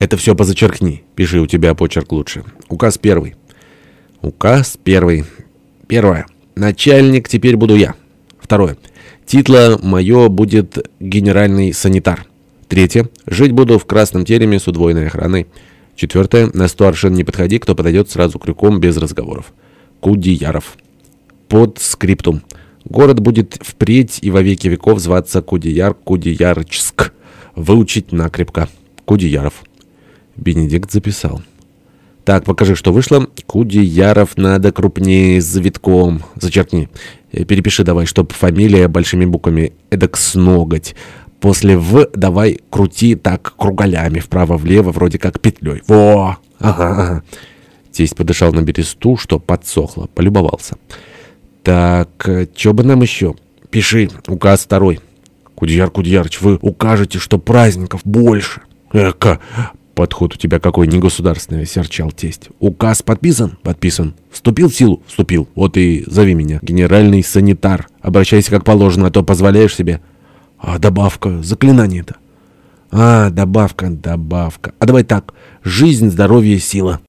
Это все позачеркни. Пиши, у тебя почерк лучше. Указ первый. Указ первый. Первое. Начальник теперь буду я. Второе. Титла мое будет генеральный санитар. Третье. Жить буду в красном тереме с удвоенной охраной. Четвертое. На сто не подходи, кто подойдет сразу крюком без разговоров. Кудеяров. Под скриптум. Город будет впредь и во веки веков зваться Кудеяр, Кудеярчск. Выучить накрепко. Кудеяров. Бенедикт записал. Так, покажи, что вышло. Кудеяров надо крупнее, с завитком. Зачеркни. Э, перепиши давай, чтоб фамилия большими буквами. Эдак с ноготь. После «в» давай крути так кругалями, вправо-влево, вроде как петлей. Во! Ага, ага. Тесть подышал на бересту, что подсохло, полюбовался. Так, э, чё бы нам еще? Пиши, указ второй. Кудьяр Кудьярыч, вы укажете, что праздников больше. Эка, подход у тебя какой негосударственный, серчал тесть. Указ подписан? Подписан. Вступил в силу? Вступил. Вот и зови меня. Генеральный санитар. Обращайся как положено, а то позволяешь себе... А добавка, заклинание-то. А, добавка, добавка. А давай так, жизнь, здоровье, сила.